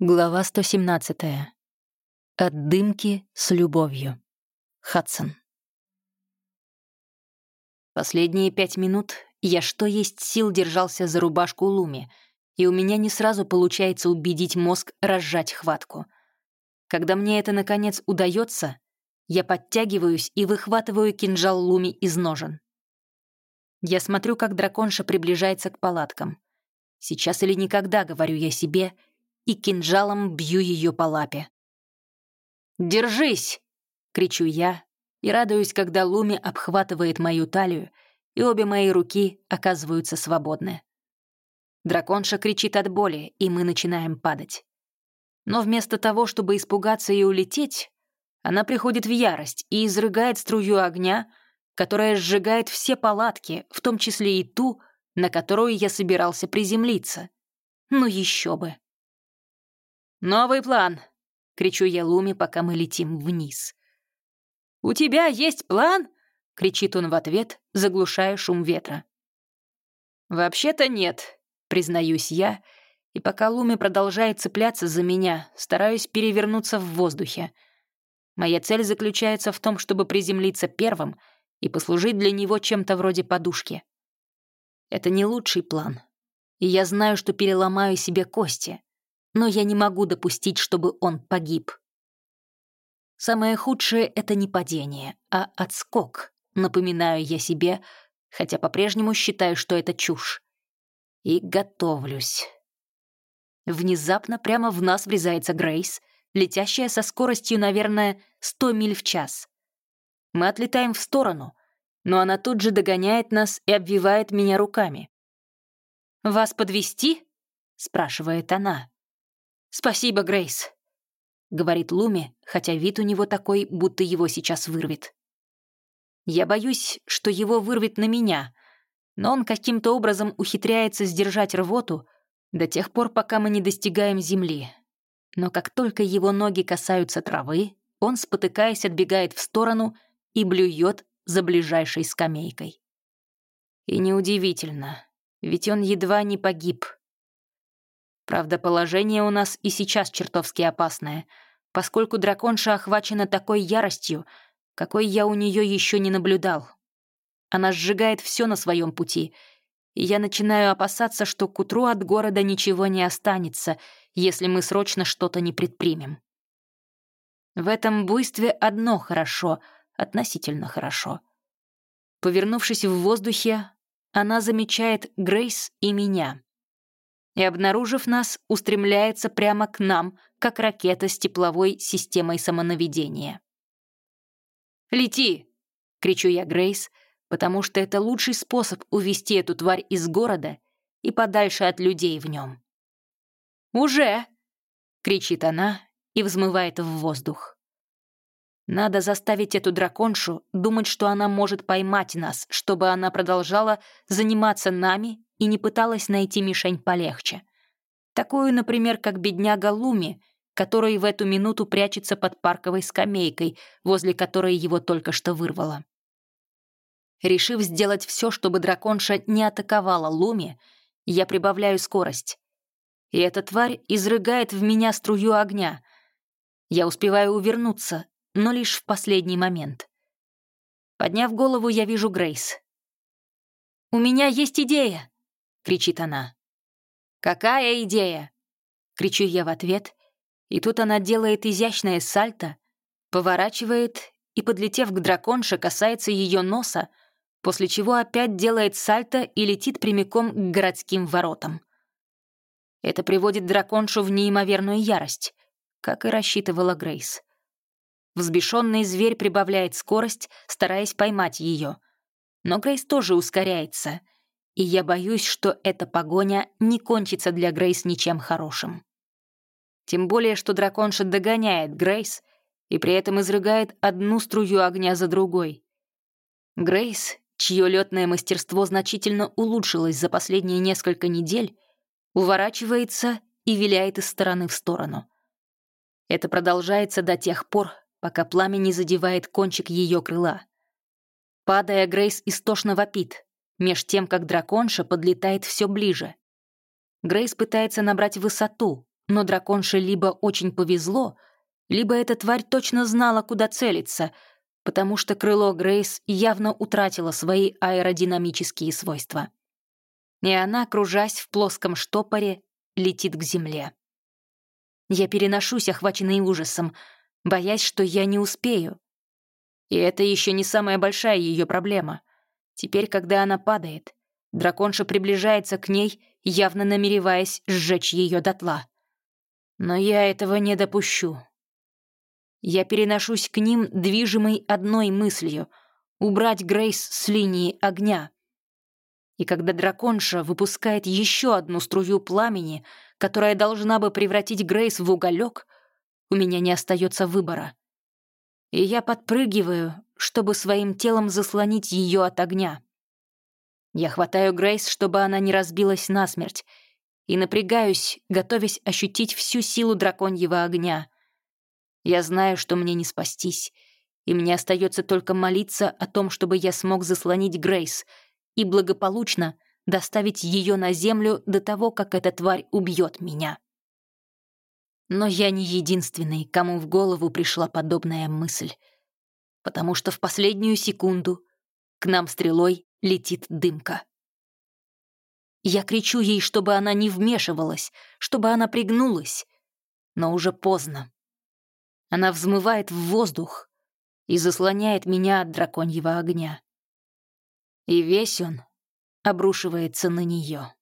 Глава 117. От дымки с любовью. Хадсон. Последние пять минут я что есть сил держался за рубашку Луми, и у меня не сразу получается убедить мозг разжать хватку. Когда мне это, наконец, удается, я подтягиваюсь и выхватываю кинжал Луми из ножен. Я смотрю, как драконша приближается к палаткам. Сейчас или никогда, говорю я себе — и кинжалом бью ее по лапе. «Держись!» — кричу я и радуюсь, когда Луми обхватывает мою талию, и обе мои руки оказываются свободны. Драконша кричит от боли, и мы начинаем падать. Но вместо того, чтобы испугаться и улететь, она приходит в ярость и изрыгает струю огня, которая сжигает все палатки, в том числе и ту, на которую я собирался приземлиться. Ну еще бы. «Новый план!» — кричу я Луми, пока мы летим вниз. «У тебя есть план?» — кричит он в ответ, заглушая шум ветра. «Вообще-то нет», — признаюсь я, и пока Луми продолжает цепляться за меня, стараюсь перевернуться в воздухе. Моя цель заключается в том, чтобы приземлиться первым и послужить для него чем-то вроде подушки. Это не лучший план, и я знаю, что переломаю себе кости — но я не могу допустить, чтобы он погиб. Самое худшее — это не падение, а отскок, напоминаю я себе, хотя по-прежнему считаю, что это чушь. И готовлюсь. Внезапно прямо в нас врезается Грейс, летящая со скоростью, наверное, 100 миль в час. Мы отлетаем в сторону, но она тут же догоняет нас и обвивает меня руками. «Вас подвести? спрашивает она. «Спасибо, Грейс», — говорит Луми, хотя вид у него такой, будто его сейчас вырвет. Я боюсь, что его вырвет на меня, но он каким-то образом ухитряется сдержать рвоту до тех пор, пока мы не достигаем земли. Но как только его ноги касаются травы, он, спотыкаясь, отбегает в сторону и блюет за ближайшей скамейкой. И неудивительно, ведь он едва не погиб — Правда, положение у нас и сейчас чертовски опасное, поскольку драконша охвачена такой яростью, какой я у нее еще не наблюдал. Она сжигает все на своем пути, и я начинаю опасаться, что к утру от города ничего не останется, если мы срочно что-то не предпримем. В этом буйстве одно хорошо, относительно хорошо. Повернувшись в воздухе, она замечает Грейс и меня и, обнаружив нас, устремляется прямо к нам, как ракета с тепловой системой самонаведения. «Лети!» — кричу я Грейс, потому что это лучший способ увести эту тварь из города и подальше от людей в нем. «Уже!» — кричит она и взмывает в воздух. Надо заставить эту драконшу думать, что она может поймать нас, чтобы она продолжала заниматься нами и не пыталась найти мишень полегче. Такую, например, как бедняга Луми, который в эту минуту прячется под парковой скамейкой, возле которой его только что вырвало. Решив сделать все, чтобы драконша не атаковала Луми, я прибавляю скорость. И эта тварь изрыгает в меня струю огня. Я успеваю увернуться, но лишь в последний момент. Подняв голову, я вижу Грейс. «У меня есть идея!» — кричит она. «Какая идея?» — кричу я в ответ, и тут она делает изящное сальто, поворачивает и, подлетев к драконше, касается ее носа, после чего опять делает сальто и летит прямиком к городским воротам. Это приводит драконшу в неимоверную ярость, как и рассчитывала Грейс. Взбешенный зверь прибавляет скорость, стараясь поймать ее. Но Грейс тоже ускоряется — и я боюсь, что эта погоня не кончится для Грейс ничем хорошим. Тем более, что драконша догоняет Грейс и при этом изрыгает одну струю огня за другой. Грейс, чье летное мастерство значительно улучшилось за последние несколько недель, уворачивается и виляет из стороны в сторону. Это продолжается до тех пор, пока пламя не задевает кончик ее крыла. Падая, Грейс истошно вопит меж тем, как драконша подлетает все ближе. Грейс пытается набрать высоту, но драконше либо очень повезло, либо эта тварь точно знала, куда целиться, потому что крыло Грейс явно утратило свои аэродинамические свойства. И она, кружась в плоском штопоре, летит к земле. Я переношусь, охваченный ужасом, боясь, что я не успею. И это еще не самая большая ее проблема. Теперь, когда она падает, драконша приближается к ней, явно намереваясь сжечь ее дотла. Но я этого не допущу. Я переношусь к ним, движимой одной мыслью — убрать Грейс с линии огня. И когда драконша выпускает еще одну струю пламени, которая должна бы превратить Грейс в уголек, у меня не остается выбора. И я подпрыгиваю, чтобы своим телом заслонить ее от огня. Я хватаю Грейс, чтобы она не разбилась насмерть, и напрягаюсь, готовясь ощутить всю силу драконьего огня. Я знаю, что мне не спастись, и мне остается только молиться о том, чтобы я смог заслонить Грейс и благополучно доставить ее на землю до того, как эта тварь убьет меня. Но я не единственный, кому в голову пришла подобная мысль, потому что в последнюю секунду к нам стрелой летит дымка. Я кричу ей, чтобы она не вмешивалась, чтобы она пригнулась, но уже поздно. Она взмывает в воздух и заслоняет меня от драконьего огня. И весь он обрушивается на нее.